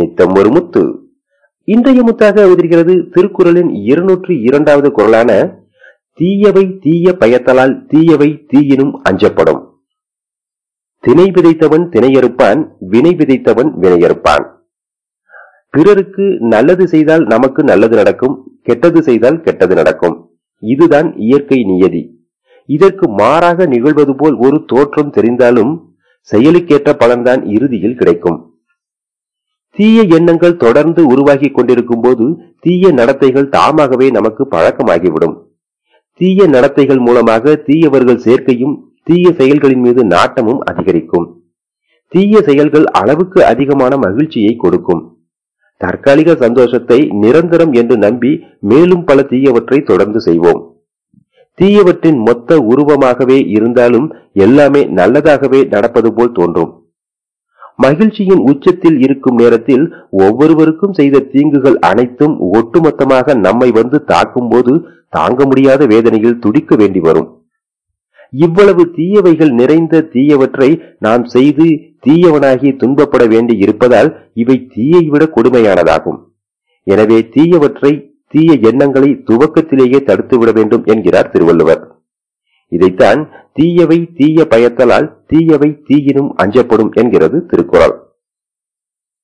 நித்தம் ஒரு முத்து. இன்றைய முத்தாக உதிர்கிறது திருக்குறளின் இருநூற்றி இரண்டாவது குரலான தீயவை தீய பயத்தலால் தீயவை தீயினும் அஞ்சப்படும். திணை விதைத்தவன் திணையறுப்பான் வினை விதைத்தவன் வினையறுப்பான் பிறருக்கு நல்லது செய்தால் நமக்கு நல்லது நடக்கும் கெட்டது செய்தால் கெட்டது நடக்கும். இதுதான் இயற்கை நியதி. இதற்கு மாறாக நிகழ்வது போல் ஒரு தோற்றம் தெரிந்தாலும் செயலுக்கேற்ற பலன்தான் இறுதியில் கிடைக்கும். தீய எண்ணங்கள் தொடர்ந்து உருவாகி கொண்டிருக்கும் போது தீய நடத்தைகள் தாமாகவே நமக்கு பழக்கமாகிவிடும். தீய நடத்தைகள் மூலமாக தீயவர்கள் சேர்க்கையும் தீய செயல்களின் மீது நாட்டமும் அதிகரிக்கும். தீய செயல்கள் அளவுக்கு அதிகமான மகிழ்ச்சியை கொடுக்கும். தற்காலிக சந்தோஷத்தை நிரந்தரம் என்று நம்பி மேலும் பல தீயவற்றை தொடர்ந்து செய்வோம். தீயவற்றின் மொத்த உருவமாகவே இருந்தாலும் எல்லாமே நல்லதாகவே நடப்பது போல் தோன்றும். மகிழ்ச்சியின் உச்சத்தில் இருக்கும் நேரத்தில் ஒவ்வொருவருக்கும் செய்த தீங்குகள் அனைத்தும் ஒட்டுமொத்தமாக நம்மை வந்து தாக்கும் போது தாங்க முடியாத வேதனையில் துடிக்க வேண்டி வரும். இவ்வளவு தீயவைகள் நிறைந்த தீயவற்றை நாம் செய்து தீயவனாகி துன்பப்பட வேண்டி இருப்பதால் இவை தீயை விட கொடுமையானதாகும். எனவே தீயவற்றை தீய எண்ணங்களை துவக்கத்திலேயே தடுத்துவிட வேண்டும் என்கிறார் திருவள்ளுவர். இதைத்தான் தீயவை தீய பயத்தலால் தீயவை தீயினும் அஞ்சப்படும் என்கிறது திருக்குறள்.